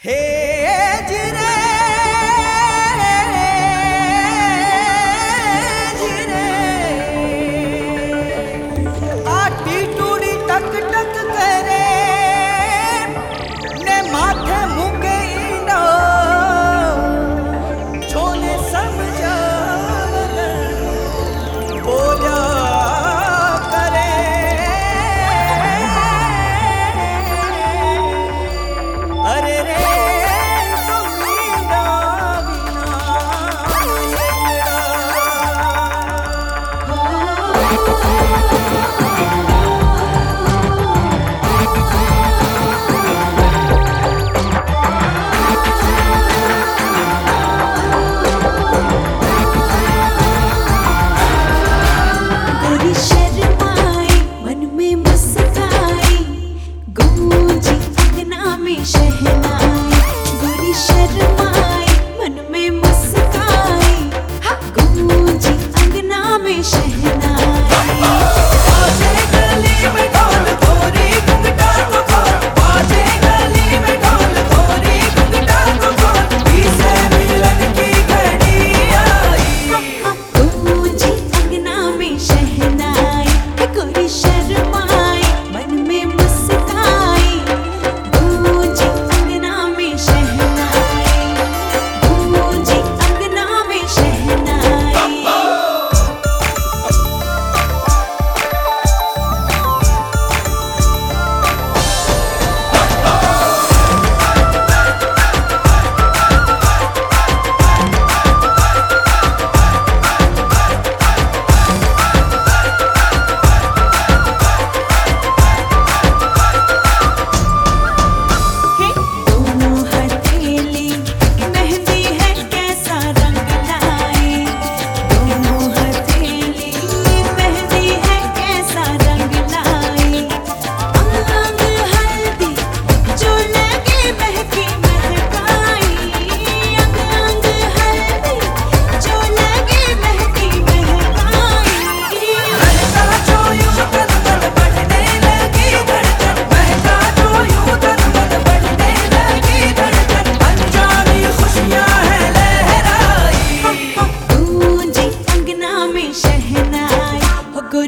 Hey!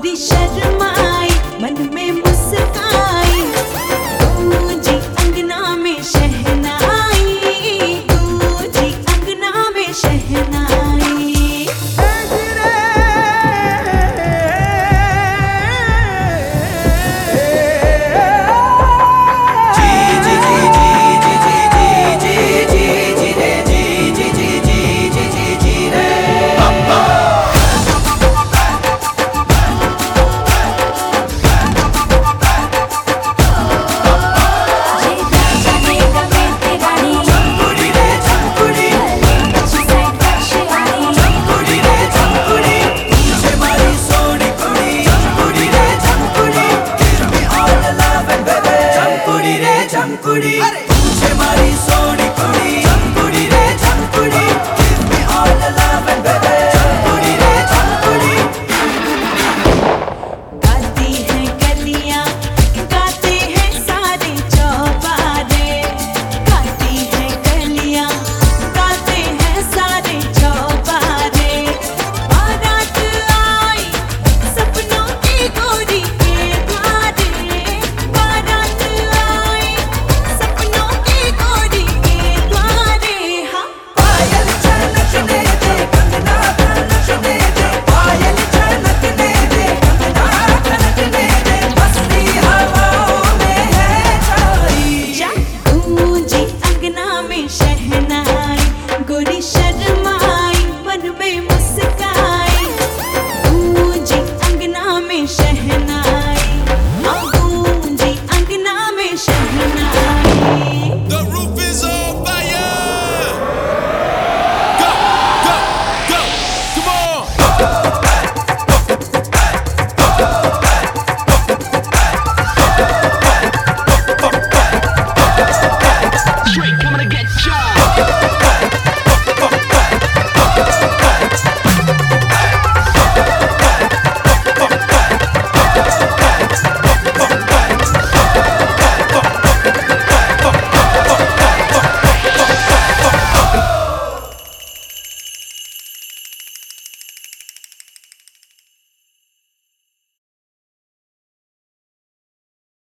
Rudy Schedule.